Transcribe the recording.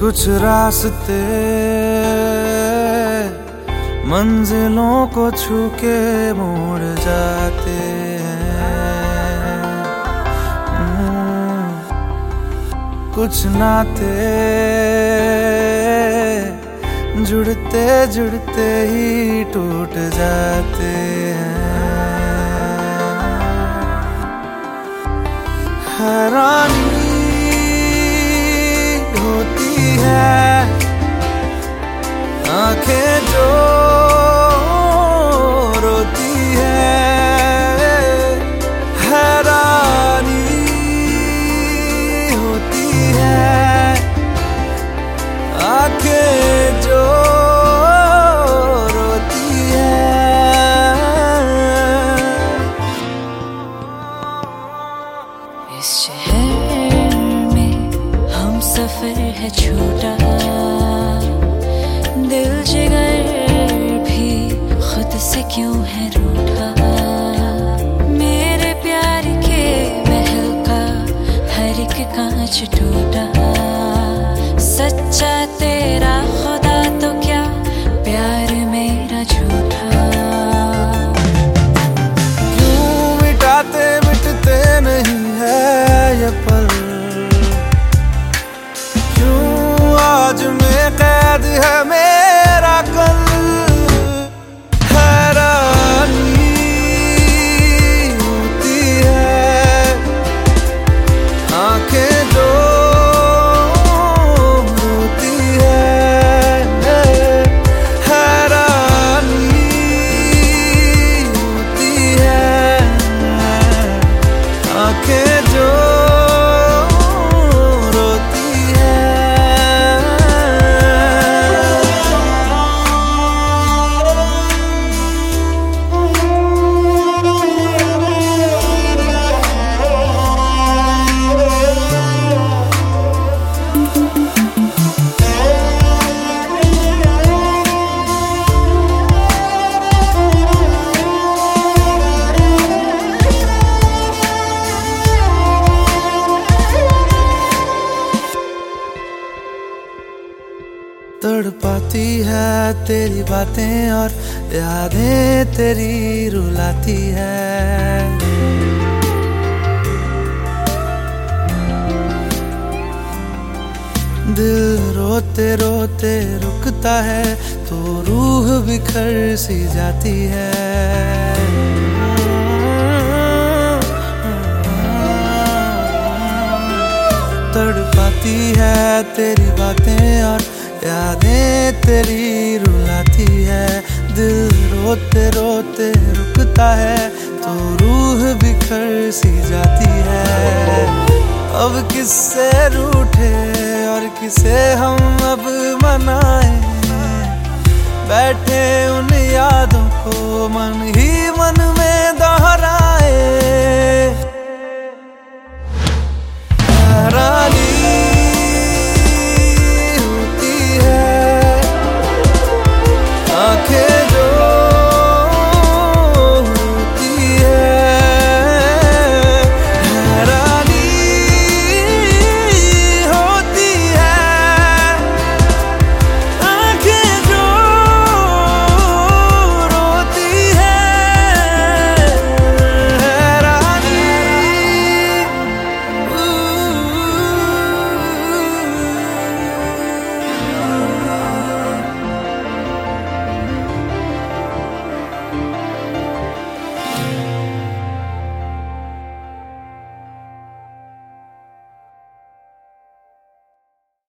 कुछ रास्ते मंजिलों को छू के मोड़ जाते हैं। कुछ नाते जुड़ते जुड़ते ही टूट जाते हैं। हैरानी होती है है छोटा। तड़पाती है तेरी बातें और यादें तेरी रुलाती है। दिल रोते रोते रुकता है तो रूह बिखर सी जाती है। तड़पाती है तेरी बातें और यादें तेरी रुलाती है, दिल रोते रोते रुकता है तो रूह बिखर सी जाती है। अब किससे रूठे और किसे हम अब मनाए? बैठे उन यादों को, मन ही मन